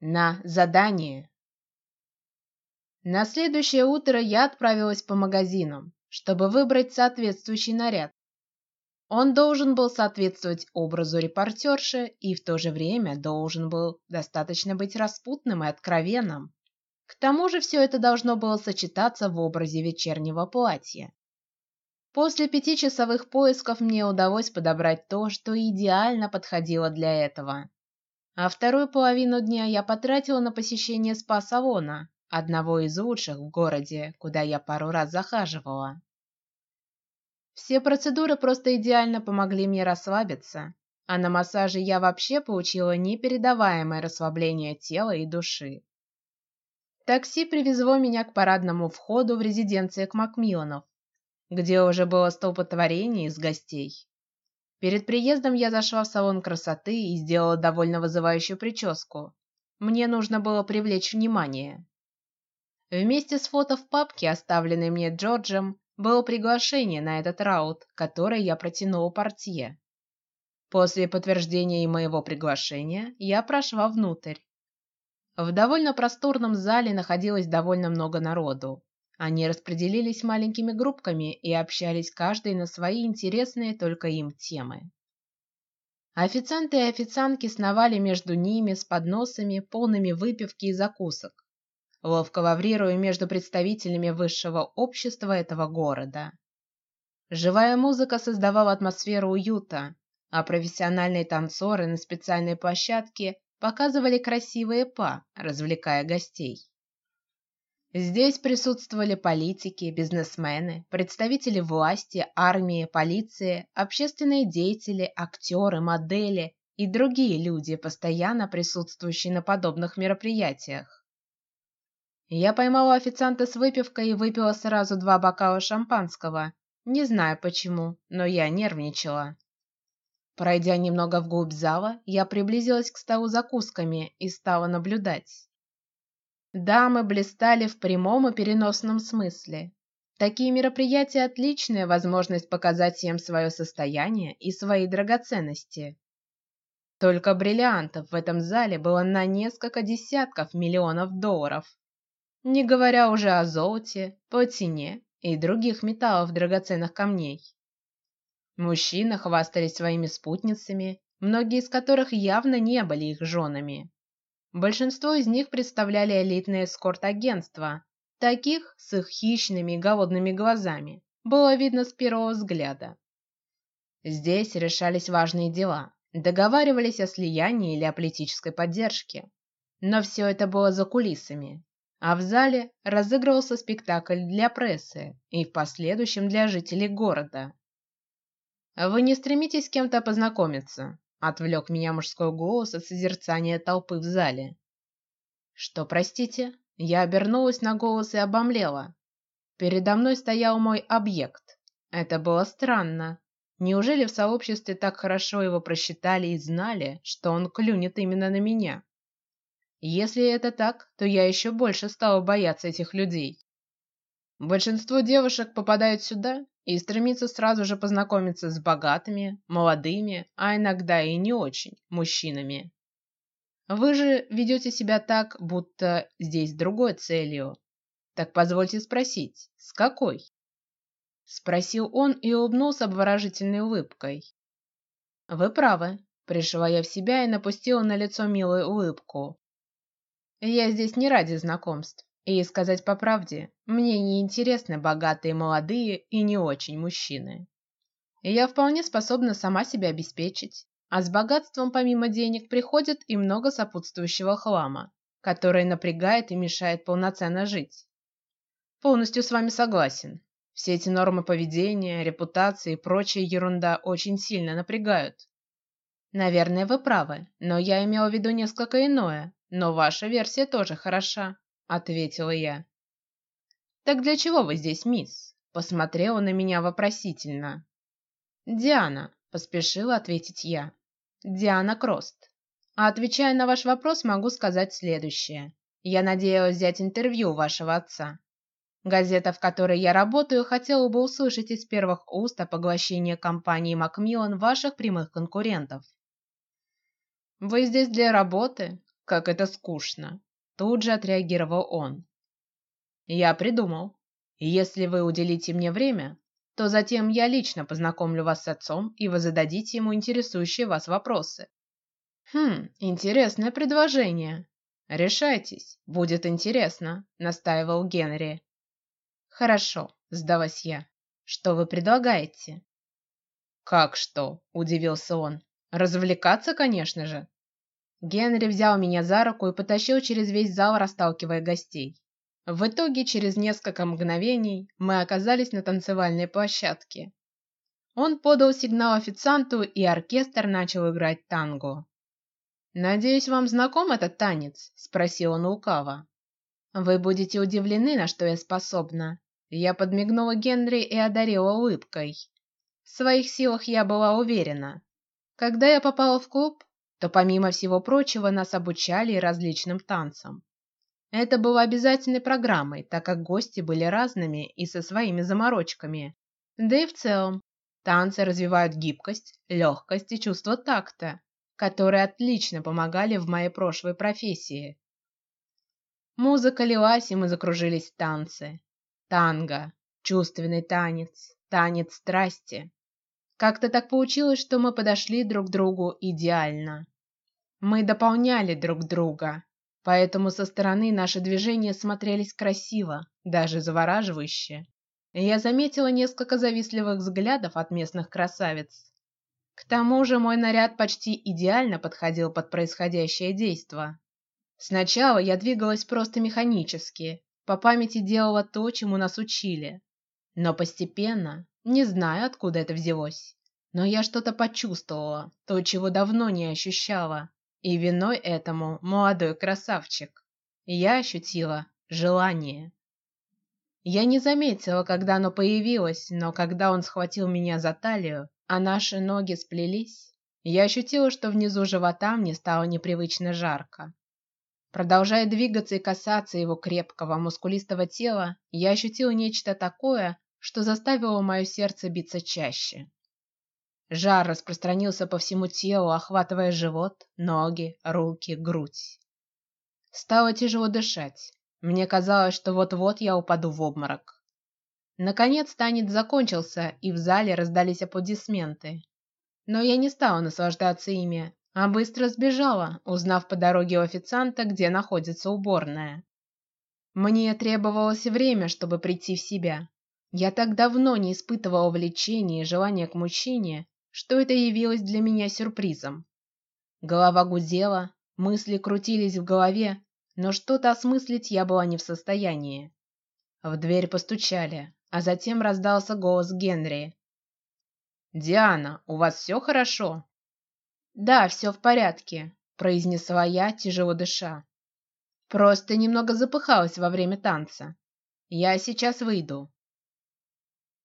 на задание. На следующее утро я отправилась по магазинам, чтобы выбрать соответствующий наряд. Он должен был соответствовать образу репортерши и в то же время должен был достаточно быть распутным и откровенным. К тому же все это должно было сочетаться в образе вечернего платья. После пяти часовых поисков мне удалось подобрать то, что идеально подходило для этого а вторую половину дня я потратила на посещение спа-салона, одного из лучших в городе, куда я пару раз захаживала. Все процедуры просто идеально помогли мне расслабиться, а на массаже я вообще получила непередаваемое расслабление тела и души. Такси привезло меня к парадному входу в резиденцию к Макмилланов, где уже было столпотворение из гостей. Перед приездом я зашла в салон красоты и сделала довольно вызывающую прическу. Мне нужно было привлечь внимание. Вместе с фото в папке, оставленной мне Джорджем, было приглашение на этот раут, которое я протянула портье. После подтверждения моего приглашения я прошла внутрь. В довольно просторном зале находилось довольно много народу. Они распределились маленькими группками и общались каждый на свои интересные только им темы. Официанты и официантки сновали между ними с подносами, полными выпивки и закусок, ловко лаврируя между представителями высшего общества этого города. Живая музыка создавала атмосферу уюта, а профессиональные танцоры на специальной площадке показывали красивые па, развлекая гостей. Здесь присутствовали политики, бизнесмены, представители власти, армии, полиции, общественные деятели, актеры, модели и другие люди, постоянно присутствующие на подобных мероприятиях. Я поймала официанта с выпивкой и выпила сразу два бокала шампанского. Не знаю почему, но я нервничала. Пройдя немного вглубь зала, я приблизилась к столу закусками и стала наблюдать. Дамы блистали в прямом и переносном смысле. Такие мероприятия отличная возможность показать всем свое состояние и свои драгоценности. Только бриллиантов в этом зале было на несколько десятков миллионов долларов, не говоря уже о золоте, платине и других металлов драгоценных камней. Мужчины хвастались своими спутницами, многие из которых явно не были их женами. Большинство из них представляли элитные эскорт-агентства. Таких с их хищными и голодными глазами было видно с первого взгляда. Здесь решались важные дела, договаривались о слиянии или о политической поддержке. Но все это было за кулисами, а в зале разыгрывался спектакль для прессы и в последующем для жителей города. Вы не стремитесь с кем-то познакомиться? Отвлек меня мужской голос от созерцания толпы в зале. Что, простите? Я обернулась на голос и обомлела. Передо мной стоял мой объект. Это было странно. Неужели в сообществе так хорошо его просчитали и знали, что он клюнет именно на меня? Если это так, то я еще больше стала бояться этих людей. Большинство девушек попадают сюда и стремится сразу же познакомиться с богатыми, молодыми, а иногда и не очень мужчинами. Вы же ведете себя так, будто здесь другой целью. Так позвольте спросить, с какой? Спросил он и улыбнулся обворожительной улыбкой. Вы правы. Пришла я в себя и напустила на лицо милую улыбку. Я здесь не ради знакомств. И сказать по правде, мне не интересны богатые молодые и не очень мужчины. Я вполне способна сама себя обеспечить, а с богатством помимо денег приходит и много сопутствующего хлама, который напрягает и мешает полноценно жить. Полностью с вами согласен. Все эти нормы поведения, репутации и прочая ерунда очень сильно напрягают. Наверное, вы правы, но я имела в виду несколько иное. Но ваша версия тоже хороша ответила я. Так для чего вы здесь, мисс? Посмотрела на меня вопросительно. Диана, поспешила ответить я. Диана Крост. А отвечая на ваш вопрос, могу сказать следующее. Я надеялась взять интервью вашего отца. Газета, в которой я работаю, хотела бы услышать из первых уст о поглощении компании Макмиллан ваших прямых конкурентов. Вы здесь для работы? Как это скучно! Тут же отреагировал он. Я придумал. Если вы уделите мне время, то затем я лично познакомлю вас с отцом, и вы зададите ему интересующие вас вопросы. Хм, интересное предложение. Решайтесь, будет интересно, настаивал Генри. Хорошо, сдалась я. Что вы предлагаете? Как что? Удивился он. Развлекаться, конечно же. Генри взял меня за руку и потащил через весь зал, расталкивая гостей. В итоге, через несколько мгновений мы оказались на танцевальной площадке. Он подал сигнал официанту, и оркестр начал играть танго. Надеюсь, вам знаком этот танец? – спросил он лукаво. Вы будете удивлены, на что я способна. Я подмигнула Генри и одарила улыбкой. В своих силах я была уверена. Когда я попала в клуб, то помимо всего прочего нас обучали различным танцам. Это было обязательной программой, так как гости были разными и со своими заморочками. Да и в целом танцы развивают гибкость, легкость и чувство такта которые отлично помогали в моей прошлой профессии. Музыка лилась, и мы закружились в танце. Танго, чувственный танец, танец страсти. Как-то так получилось, что мы подошли друг другу идеально. Мы дополняли друг друга, поэтому со стороны наши движения смотрелись красиво, даже завораживающе. Я заметила несколько завистливых взглядов от местных красавиц. К тому же мой наряд почти идеально подходил под происходящее действо. Сначала я двигалась просто механически, по памяти делала то, чему нас учили, но постепенно, не знаю, откуда это взялось, но я что-то почувствовала, то, чего давно не ощущала, и виной этому молодой красавчик. Я ощутила желание. Я не заметила, когда оно появилось, но когда он схватил меня за талию, а наши ноги сплелись, я ощутила, что внизу живота мне стало непривычно жарко. Продолжая двигаться и касаться его крепкого мускулистого тела, я ощутила нечто такое, что заставило мое сердце биться чаще. Жар распространился по всему телу, охватывая живот, ноги, руки, грудь. Стало тяжело дышать. Мне казалось, что вот-вот я упаду в обморок. Наконец танец закончился, и в зале раздались аплодисменты. Но я не стала наслаждаться ими, а быстро сбежала, узнав по дороге у официанта, где находится уборная. Мне требовалось время, чтобы прийти в себя. Я так давно не испытывала влечения и желания к мужчине, что это явилось для меня сюрпризом. Голова гудела, мысли крутились в голове, но что-то осмыслить я была не в состоянии. В дверь постучали а затем раздался голос Генри. Диана, у вас все хорошо? Да, все в порядке, произнесла я, тяжело дыша. Просто немного запыхалась во время танца. Я сейчас выйду.